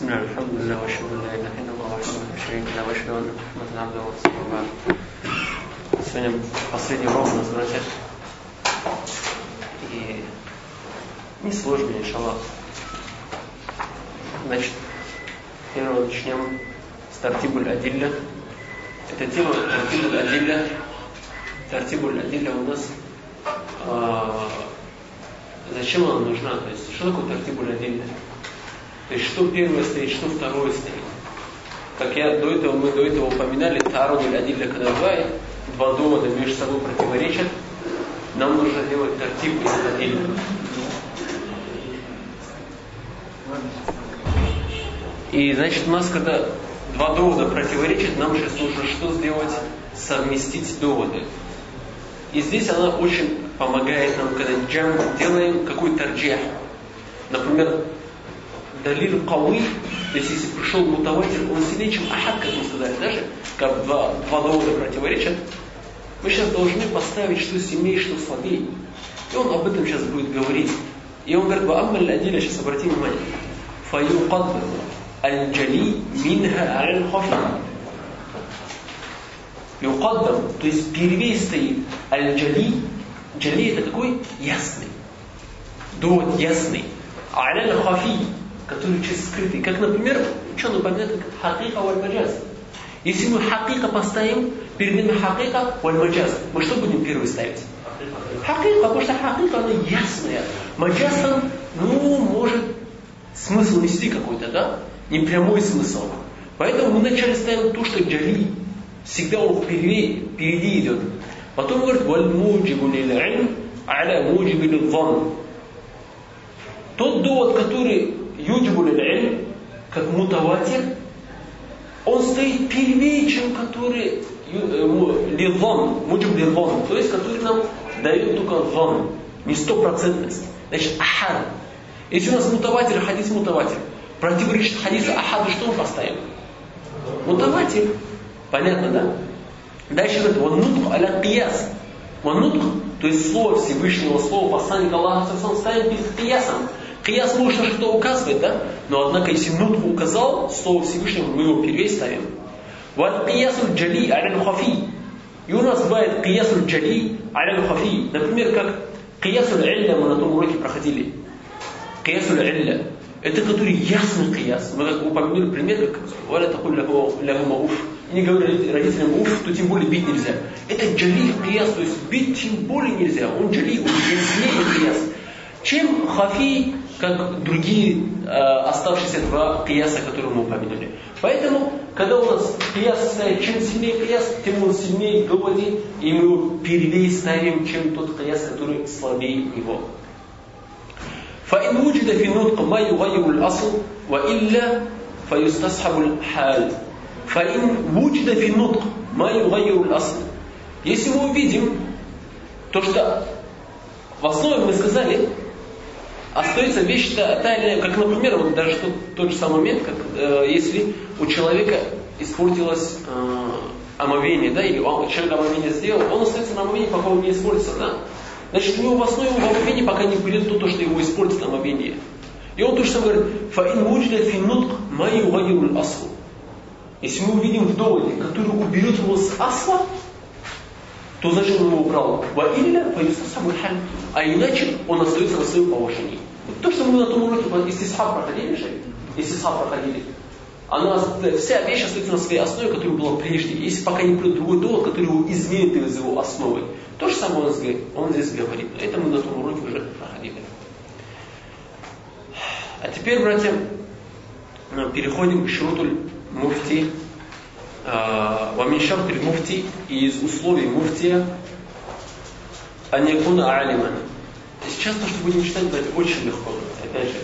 بسم الله الحمد لله واشهد ان لا اله الا الله وحده لا شريك له واشهد ان محمدا عبده ورسوله بعد Сегодня последний урок у нас, братья. И не сложно, иншаллах. Значит, первого начнем с Тартибуль Адилля. Это тема Тартибуль Адилля. Тартибуль Адилля у нас а, зачем она нужна? То есть, что такое Тартибуль Адилля? То есть, что первое стоит, что второе стоит. Как я до этого, мы до этого упоминали, Тарудуль Адилля Кадавай, два довода между собой противоречат, нам нужно делать тартиб из Адилля. И значит, у нас, когда два довода противоречат, нам сейчас нужно что сделать? Совместить доводы. И здесь она очень помогает нам, когда джам делаем какой-то рджах. Например, далил кауи, то есть если пришел мутаватир, он сильнее, чем ахад, как мы сказали, даже, как два, два довода противоречат, мы сейчас должны поставить, что сильнее, что слабее. И он об этом сейчас будет говорить. И он говорит, «Вааммаль адиля», сейчас обратите внимание, «Фаюкаддам аль-джали минха аль-хафи». Юкаддам, то есть перевес стоит аль-джали. Джали это какой? Ясный. Довод ясный. Аль-хафи, который чуть скрытый. Как, например, напоминает, как хакика валь-маджаз. Если мы хакика поставим, перед нами хакика валь-маджаз, мы что будем первый ставить? Хакика, потому что хакика, она ясная. Маджаз, он, ну, может смысл нести какой-то, да? Не прямой смысл. Поэтому мы вначале ставим то, что джали. Всегда он впереди, впереди идет. Потом говорит, валь муджибу лил аля муджибу лил Тот довод, который юджибу лил как мутаватир, он стоит первее, чем который лилвон, муджиб лилвон, то есть который нам дает только вон, не стопроцентность. Значит, ахад. Если у нас мутаватир, хадис мутаватир, противоречит хадису ахаду, что мы поставим? Мутаватир. Понятно, да? Дальше говорит, вон нутх аля кияс. Вон нутх, то есть слово Всевышнего, слово посланника Аллаха ставим перед киясом. Кияс может на что указывать, да? Но однако, если нутх указал слово Всевышнего, мы его первее ставим. Вот киясу джали аля хафи. И у нас бывает киясу джали аля хафи. Например, как киясу илля мы на том уроке проходили. Киясу илля. Это который ясный кияс. Мы как упомянули пример, как «Валя такой лягу уф». И не говорили родителям уф, то тем более бить нельзя. Это джали кияс, то есть бить тем более нельзя. Он джали, он яснее кияс. Чем хафи, как другие э, оставшиеся два кияса, которые мы упомянули. Поэтому, когда у нас кияс стоит, чем сильнее кияс, тем он сильнее доводи, и мы его первее ставим, чем тот кияс, который слабее его. فإن وجد في النطق ما يغير الأصل وإلا فيستصحب الحال فإن وجد في النطق ما يغير الأصل Если мы увидим то, что в основе мы сказали, остается вещь та, та или как, например, вот даже тот, тот же самый момент, как э, если у человека испортилось э, омовение, да, или он, человек омовение сделал, он остается на омовении, пока он не испортится, да. Значит, у него в основе в омовении пока не придет то, что его испортит омовение. И он то же самое говорит, фаин муджда фи нутк май угайруль асл. Если мы увидим в доводе, который уберет его с асла, то зачем он его халь. А иначе он остается на своем положении. То, что мы на том уроке истисхаб проходили же, истисхаб проходили, она, вся вещь остается на своей основе, которая была прежде. Если пока не придет другой довод, который его изменит из его основы. То же самое он, он здесь говорит. Это мы на том уроке уже проходили. А теперь, братья, переходим к шрутуль муфти. Ваминшар перед муфти из условий муфтия анякуна алиман. Сейчас то, что будем читать, братья, очень легко. Опять же,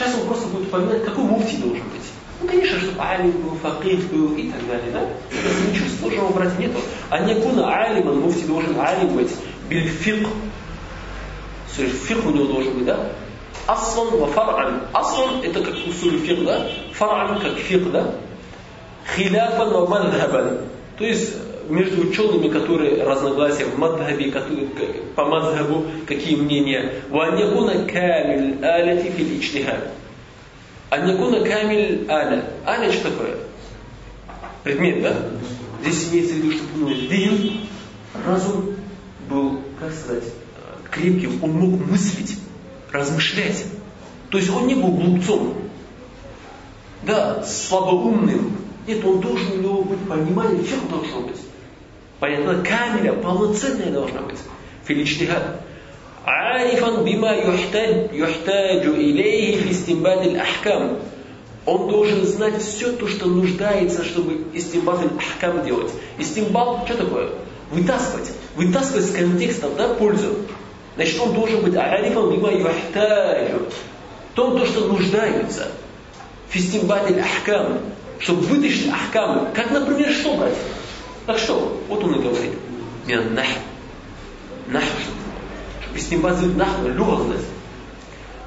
Сейчас он просто будет упоминать, какой муфти должен быть. Ну, конечно, чтобы алим был, факих был и так далее, да? Это ничего сложного брать нету. А не куна алиман, муфти должен алим быть, бильфик. Фик у него должен быть, да? Аслан ва фар'ан. Аслан это как усуль фик, да? Фар'ан как фик, да? Хиляфан ва мадхабан. То есть между учеными, которые разногласия в мадхабе, по мадхабу, какие мнения. Ва не куна камиль аляти фил ичтихад Аньякуна камиль аля. Аля что такое? Предмет, да? Здесь имеется в виду, чтобы ну, дин, разум был, как сказать, крепким, он мог мыслить, размышлять. То есть он не был глупцом. Да, слабоумным. Нет, он должен у него быть понимание, чем должно быть. Понятно? Камеля полноценная должна быть. Филичтигад. عارفا بما يحتاج يحتاج إليه في استنباد الأحكام он должен знать все то, что нуждается, чтобы истимбат ахкам делать. Истимбат, что такое? Вытаскивать. Вытаскивать с контекста, да, пользу. Значит, он должен быть арифом бима юхтаджу. Том, то, что нуждается. Фистимбатель ахкам. Чтобы вытащить ахкамы. Как, например, что брать? Так что? Вот он и говорит. Мин нах. Нах. Чтобы истимбатель нах, люга знать.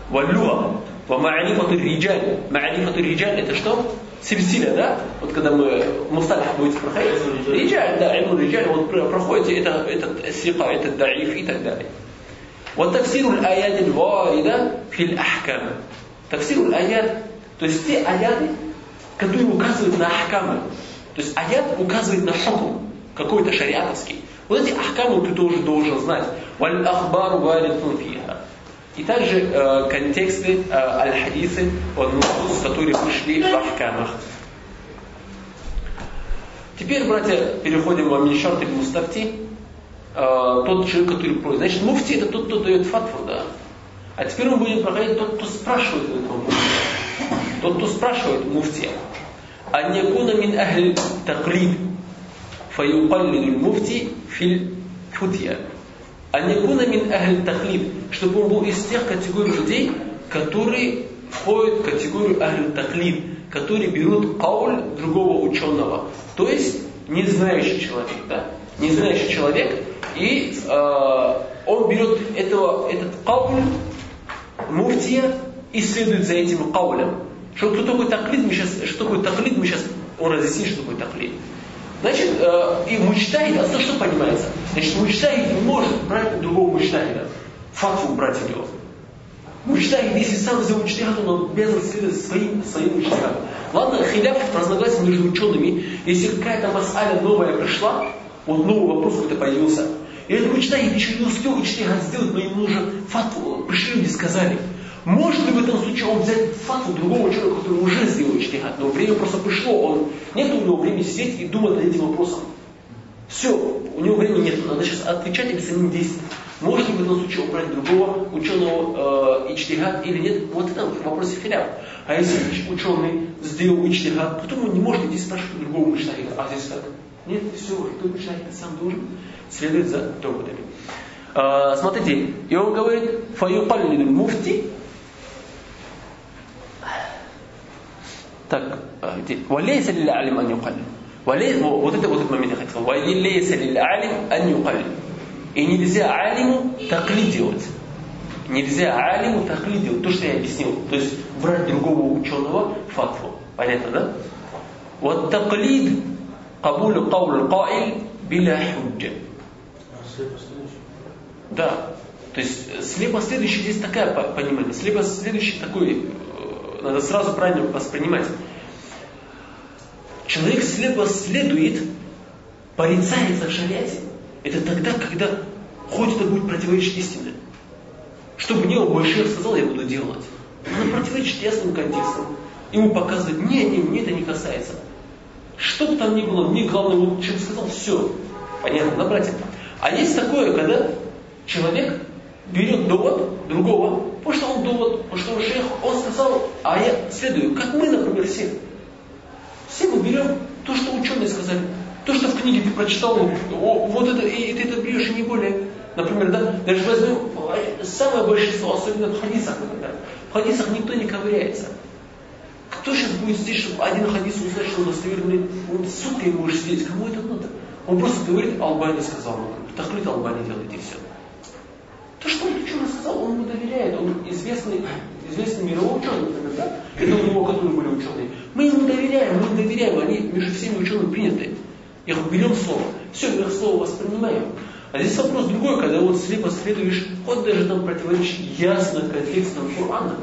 Валюга. Вама'арифату риджаль. Ма'арифату риджаль это что? Сильсиля, да? Вот когда мы мусталих будете проходить, риджаль, да, именно риджаль, вот проходите, это, это сика, это даиф и так далее. Вот таксиру аят варида фил ахкам. Таксиру аят, то есть те аяты, которые указывают на ахкамы. То есть аят указывает на хукм, какой-то шариатовский. Вот эти ахкамы ты тоже должен знать. Валь ахбару валитун фиха. И также э, контексты э, аль-хадисы, которые пришли в ахкамах. Теперь, братья, переходим в Аминшарт и Мустафти. Э, тот человек, который просит. Значит, муфти это тот, кто дает фатву, да. А теперь мы будем проходить тот, кто спрашивает у этого муфти. Тот, кто спрашивает муфти. А не куна мин ахли таклид. Фаюкаллиду муфти филь футья. А не куна мин ахли таклид чтобы он был из тех категорий людей, которые входят в категорию ахлю таклид, которые берут кауль другого ученого. То есть не знающий человек, да? Не знающий человек, и э, он берет этого, этот кауль муфтия и следует за этим каулем. Что кто такой таклид, мы сейчас, что такое таклид, мы сейчас, он разъяснит, что такое таклид. Значит, э, и мучтahид, а что понимается? Значит, мучтahид не может брать другого мучтахида фатву брать у него. Мужчина, если сам взял то он обязан следовать своим, своим мужчинам. Ладно, хиляф, разногласия между учеными, если какая-то масаля новая пришла, вот новый вопрос какой-то появился, и этот мужчина еще не успел учителя сделать, но ему нужно фатву, пришли люди сказали. Может ли в этом случае он взять фатву другого человека, который уже сделал ичтихат, но время просто пришло, он, нет у него времени сидеть и думать над этим вопросом. Все, у него времени нет, надо сейчас отвечать или самим действовать. Может ли в этом случае убрать другого ученого э, ичтигат или нет? Вот это в вопросе хиляф. А если ученый сделал ичтигат, потом он не может идти спрашивать другого мучтахида. А здесь как? Нет, все, ты мучтахид сам должен следовать за доводами. Э, смотрите, и он говорит, фаюкаллиду муфти, так, э? Валейса лилля алим ан юкаллин. Вот это вот этот момент я хотел. Валейса лилля алим ан юкаллин. И нельзя алиму таклид делать. Нельзя алиму таклид делать. То, что я объяснил. То есть брать другого ученого фатву. Понятно, да? Вот таклид кабулю каулю каиль биля худжа. Да. То есть слепо следующий здесь такая понимание. Слепо следующий такой, э, надо сразу правильно воспринимать. Человек следует, порицается в шариате, это тогда, когда хоть это будет противоречить истине. Чтобы мне больше сказал, я буду делать. Надо противоречить ясным контекстам. Ему показывать, нет, нет, мне это не касается. Что бы там ни было, мне главное, вот чем сказал, все. Понятно, да, братья? А есть такое, когда человек берет довод другого, потому что он довод, потому что он шейх, он сказал, а я следую, как мы, например, все. Все мы берем то, что ученые сказали. То, что в книге ты прочитал, вот это, и, и ты это берешь, и не более. Например, да, даже возьмем самое большинство, особенно в хадисах, например. В хадисах никто не ковыряется. Кто сейчас будет здесь, чтобы один хадис узнать, что он достоверный? Он суткой можешь сидеть, кому это надо? Он просто говорит, Албани сказал, ну, тахлит Албани делайте все. То, что он ученый сказал, он ему доверяет, он известный, известный мировой ученый, например, да? Это у него, которые были ученые. Мы ему доверяем, мы им доверяем, они между всеми учеными приняты. Их берем слово. Все, их слово воспринимаем. А здесь вопрос другой, когда вот слепо следуешь, хоть даже там противоречит ясно контекстам Корана.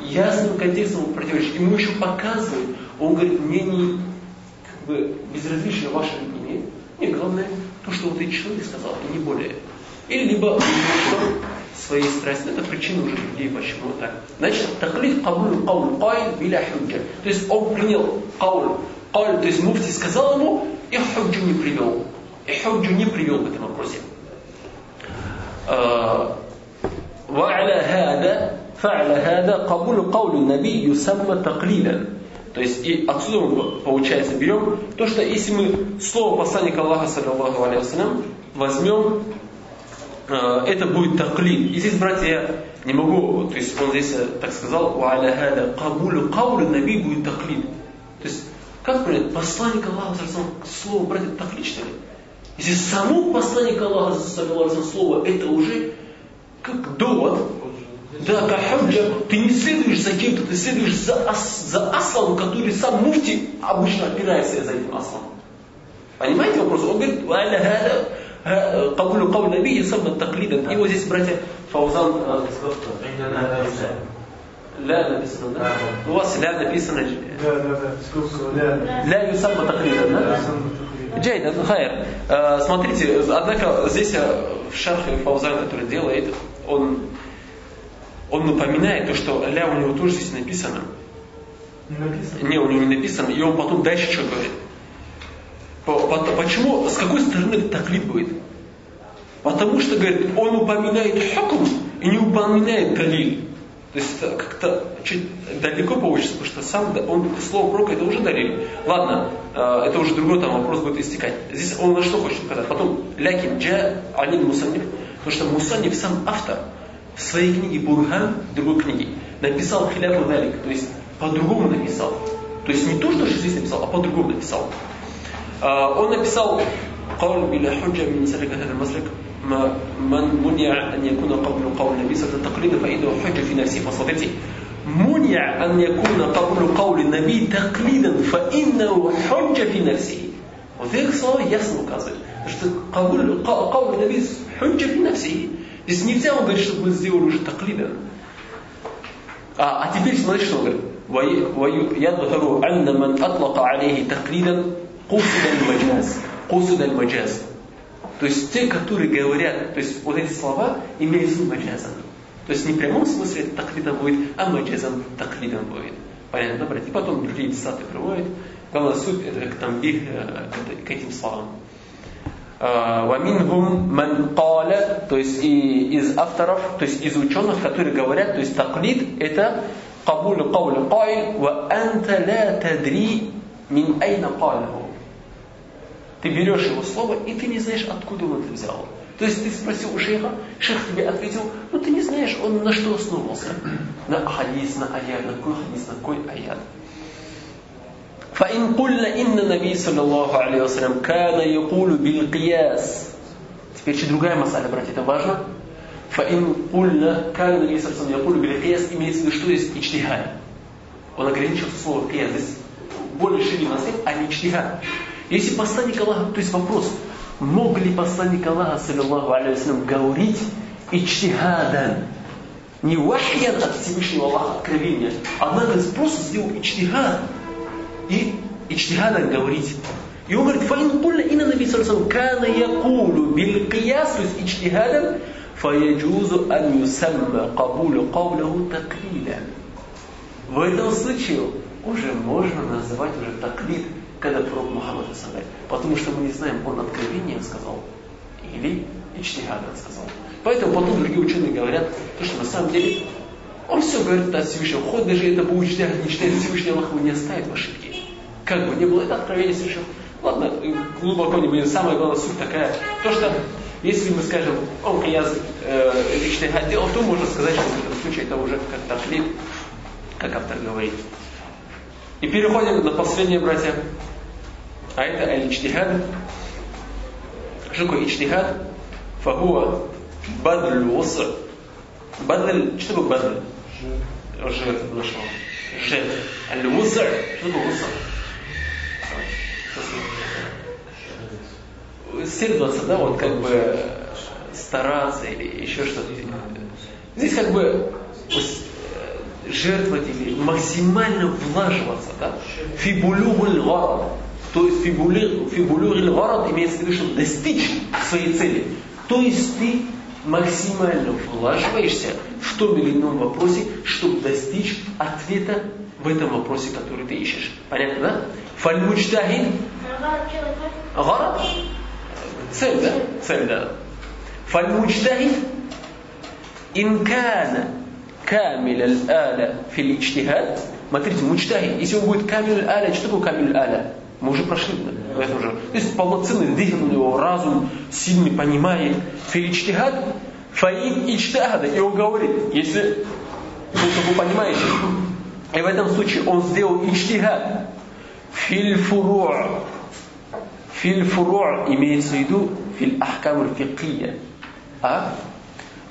ясным контекстом противоречит. Мы еще показываем, он говорит, мне не как бы, безразлично ваше мнение. Мне главное то, что вот этот человек сказал, и не более. Или либо своей страсти. Это причина уже людей, почему так. Значит, таклид кабулю каул кайл биля худжа. То есть он принял каул, каул, то есть муфти сказал ему, и худжу не привел. И худжу не привел в этом вопросе. وعلى هذا فعل هذا قبول قول النبي يسمى تقليدا то есть и отсюда мы, получается, берем то, что если мы слово посланника Аллаха, саллиллаху алейхи возьмем Э, Э, это будет таклин. И здесь, братья, я не могу, то есть он здесь э, так сказал, «Уаля кабулю каулю наби будет таклин». То есть, как понять, посланник Аллаха, слово, братья, таклин, что ли? Если само посланник Аллаха, слово, это уже как довод, да, кахаджа, ты не следуешь за кем-то, ты следуешь за, ас, за аслом, который сам муфти обычно опирается за этим аслом. Понимаете вопрос? Он говорит, «Уаля قول قول النبي يسمى تقليدا и вот здесь братья Фаузан لا написано, да? У вас ля написано. Да, да, да. Ля юсамма таклида, да? Джейд, хайр. Смотрите, однако здесь в шархе Фаузан, который делает, он, он напоминает то, что ля у него тоже здесь написано. Не написано? Не, у него не написано. И он потом дальше что говорит? Почему, с какой стороны таклид будет? Потому что, говорит, он упоминает хукм и не упоминает далил. То есть как-то чуть далеко получится, потому что сам он слово пророка это уже далил. Ладно, э, это уже другой там вопрос будет истекать. Здесь он на что хочет сказать. Потом лякин джа алин мусанниф, потому что мусанниф сам автор в своей книге Бурхан, другой книге, написал хиляфу далик, то есть по-другому написал. То есть не то, что здесь написал, а по-другому написал. Он написал قول بلا حجة من سلك هذا المسلك من منع أن يكون قبل قول النبي صلى الله عليه وسلم تقليدا فإنه حجة في نفسه فصفتي منع أن يكون قبل قول النبي تقليدا فإنه حجة في نفسه وذلك слова ясно указывает, что قول, قول النبي حجة في نفسه. Здесь нельзя он говорит, что мы сделали уже таклидан. А, а теперь смотри, что он говорит. ويظهر أن من أطلق عليه تقليدا Кусудан маджаз. Кусудан маджаз. То есть те, которые говорят, то есть вот эти слова имеют в виду. То есть не в прямом смысле таклидом будет, а маджазом таклидом будет. Понятно, брать? И потом другие десаты приводят. Главная суть это как там бих э, к этим словам. А, Вамингум ман каля, то есть и из авторов, то есть из ученых, которые говорят, то есть таклид это кабул кауль кайл, ва анта ла тадри мин айна. ты берешь его слово, и ты не знаешь, откуда он это взял. То есть ты спросил у шейха, шейх тебе ответил, ну ты не знаешь, он на что основывался. На хадис, на аят, на какой хадис, на какой аят. فإن قلنا إن النبي صلى الله عليه وسلم كان يقول بالقياس Теперь еще другая масаля, братья, это важно. فإن قلنا كان النبي صلى الله عليه وسلم يقول بالقياس имеется в виду, что есть ичтихад. Он ограничился словом qiyas. Здесь более шире нас а не ичтихад. Если посланник Аллаха, то есть вопрос, мог ли посланник Аллаха, саллиллаху алейхи говорить ичтихадан? Не вахьян от Всевышнего Аллаха откровения, а надо просто сделать ичтихад. И ичтихадан говорить. И он говорит, фаин кулля инна наби саллиллаху кана якулю бил кияс, то есть ичтихадан, фаяджузу ан юсамма кабулю кавлаху таклиля. В этом случае уже можно называть уже таклид – когда пророк Мухаммад сказал. Потому что мы не знаем, он откровением сказал или ичтихадом сказал. Поэтому потом другие ученые говорят, то, что на самом деле он все говорит от Всевышнего. Хоть даже это будет ичтихад, не считает Всевышний Аллах его не оставит в ошибке. Как бы не было, это откровение Всевышнего. Ладно, глубоко не будем. Самая главная суть такая, то что если мы скажем, он я э, ичтихад делал, то можно сказать, что в этом случае это уже как таклит, как автор говорит. И переходим на последнее, братья. А это аль-ичтихад. Что такое ичтихад? Фахуа бадль уса. Бадль, что такое бадль? Жертва нашел. Жертва. Аль-уса. Что такое уса? Следоваться, да, вот как бы стараться или еще что-то. Здесь как бы жертвовать или максимально влаживаться, да? Фибулюгуль гарад. То есть фибулюгуль гарад имеется в виду, что достичь своей цели. То есть ты максимально влаживаешься в том или ином вопросе, чтобы достичь ответа в этом вопросе, который ты ищешь. Понятно, да? Фальмучтахид. Гарад. Цель, да? Цель, да. Фальмучтахид. Инкана камиль аль-аля фил. Смотрите, мучтахид, если он будет камиль аль-аля, что такое камиль аль-аля? Мы уже прошли в этом же. То есть полноценный дыхан у него, разум сильный понимает. Филичтихад, фаин ичтахада. И он говорит, если, вы понимаете, и в этом случае он сделал ичтихад. Филь фуру' Филь фуру' имеется в виду филь ахкам фикия. А?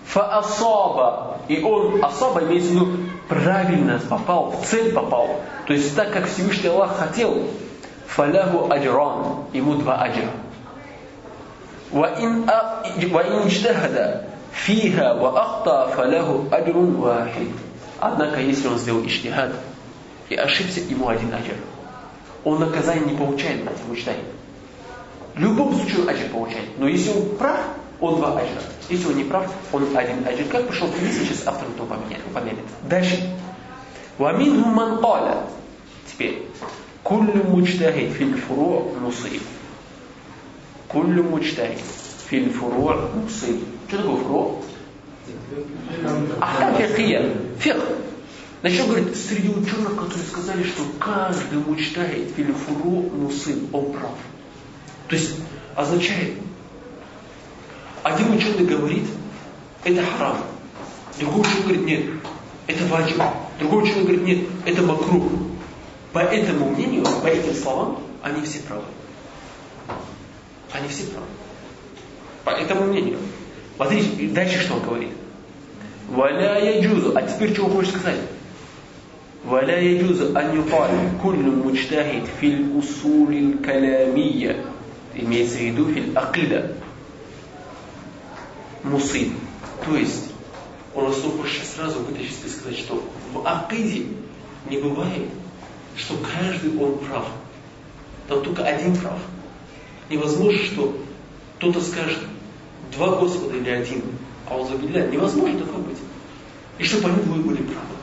Фаасаба. И он, асаба имеется в виду правильно попал, в цель попал. То есть так, как Всевышний Аллах хотел, фаляху аджран, ему два аджра. وإن وإن اجتهد فيها وأخطأ فله أجر واحد. Однако, если он сделал иштихад и ошибся, ему один аджр. Он наказание не получает, братья, мучтахид. В любом случае он аджр получает. Но если он прав, он два аджра. Если он не прав, он один аджр. Как пришел пример, сейчас автор это упомянет. Дальше. وَمِنْهُمْ مَنْ قَالَ Теперь. كل مجتهد في الفروع مصيب كل مجتهد في الفروع مصيب شو такое فروع؟ أحكام فقهية فقه Значит, он говорит, среди ученых, которые сказали, что каждый мучтахид филифуру мусым, он прав. То есть, означает, один ученый говорит, это харам. Другой ученый говорит, нет, это ваджиб. Другой ученый говорит, нет, это макрух. По этому мнению, по этим словам, они все правы. Они все правы. По этому мнению. Смотрите, дальше что он говорит. Валя яджузу. А теперь что он хочет сказать? ولا يجوز أن يقال كل مجتهد في الأصول الكلامية имеется в виду في الأقيدة мусим. То есть, он хочет сразу вытащить и сказать, что в акиде не бывает что каждый он прав. Там только один прав. Невозможно, что кто-то скажет два Господа или один. А он забедляет. Невозможно такое быть. И чтобы они двое были правы.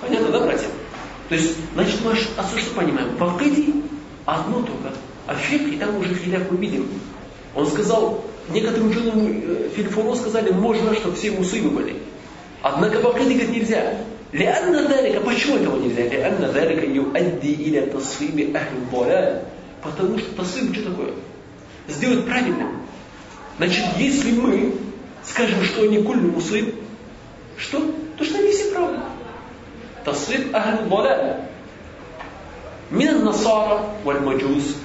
Понятно, да, братья? То есть, значит, мы отсюда что понимаем? В Акиде одно только. А в и там уже хиляк мы видим. Он сказал, некоторые ученые э, Фильфоро сказали, можно, чтобы все мусульмы были. Однако в Акиде говорит, нельзя. لأن ذلك, почему этого нельзя? لأن ذلك يؤدي إلى تصويب أهل الضلال. Потому что тасвиб что такое? Сделать правильным. Значит, если мы скажем, что они кульный мусульм, что? То, что они все правы. Тасвиб أهل الضلال. من النصارى والمجوس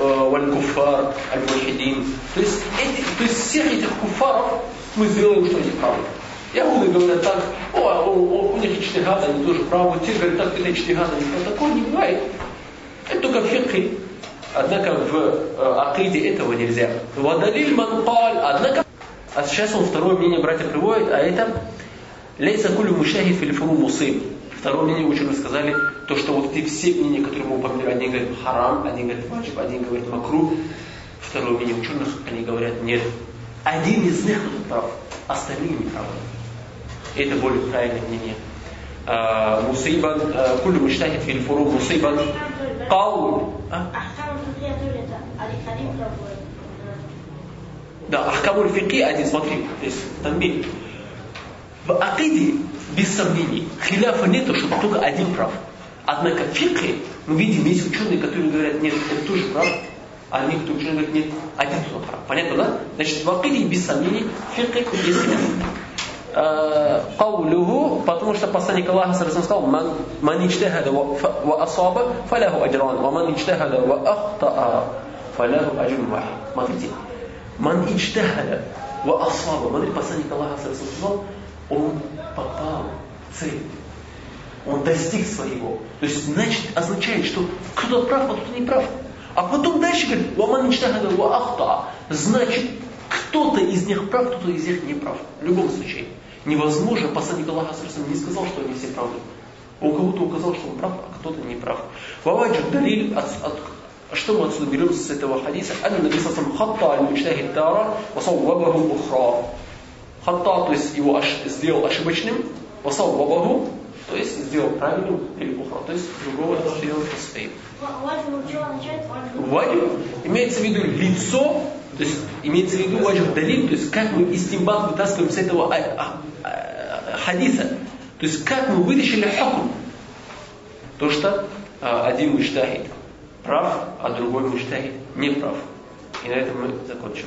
والكفار الملحدين. То есть, эти, то есть всех этих куфаров мы сделаем, что они правы. Яуды говорят так, о, у, у них ичтигад, они тоже правы, те говорят так, это ичтигад, они правы. Такого не бывает. Это только в фикхе. Однако в э, акиде этого нельзя. Вадалиль манпаль, однако, а сейчас он второе мнение братья приводит, а это лейса кулю мушахид филифуру мусим. Второе мнение ученые сказали, то, что вот эти все мнения, которые мы упомянули, один говорит харам, один говорит ваджиб, один говорит макру. Второе мнение ученых, они говорят, нет. Один из них прав, остальные не правы. Это более правильное мнение. А, мусейбан, а, кулю муштахид фил фуру мусейбан, каул. А? Да, ахкамуль фики один, смотри, то есть танбиль. В акиде, без сомнений, хиляфа нету, чтобы только один прав. Однако фикхе, мы видим, есть ученые, которые говорят, нет, это тоже прав, а некоторые ученые говорят, нет, один тоже прав. Понятно, да? Значит, в акиде, без сомнений, фикхе есть хиляф. قوله потому что посланник Аллаха сказал من من اجتهد وأصاب فله أجران ومن اجتهد وأخطأ فله أجر واحد смотрите من اجتهد وأصاب смотрите посланник Аллаха сказал он попал в цель он достиг своего то есть значит означает что кто-то прав а кто-то не прав а потом дальше говорит ومن اجتهد وأخطأ значит кто-то из них прав, кто-то из них не прав. В любом случае. Невозможно, посланник Аллаха не сказал, что они все правы. Он кого-то указал, что он прав, а кто-то не прав. Ваваджу далиль, от, от, что мы отсюда берем с этого хадиса? Анна Наби Сасам хатта аль-мучтахид тара, васаввабаху ухра. Хатта, то есть его аш, сделал ошибочным, васаввабаху, то есть сделал правильным или ухра, то есть другого сделал по-своему. Ваджиб имеется в виду лицо, то есть имеется в виду ваджиб далиль, то есть как мы истимбат вытаскиваем с этого а, а, а, хадиса. То есть как мы вытащили хакм? То, что один муштахид прав, а другой муштахид не прав. И на этом мы закончим.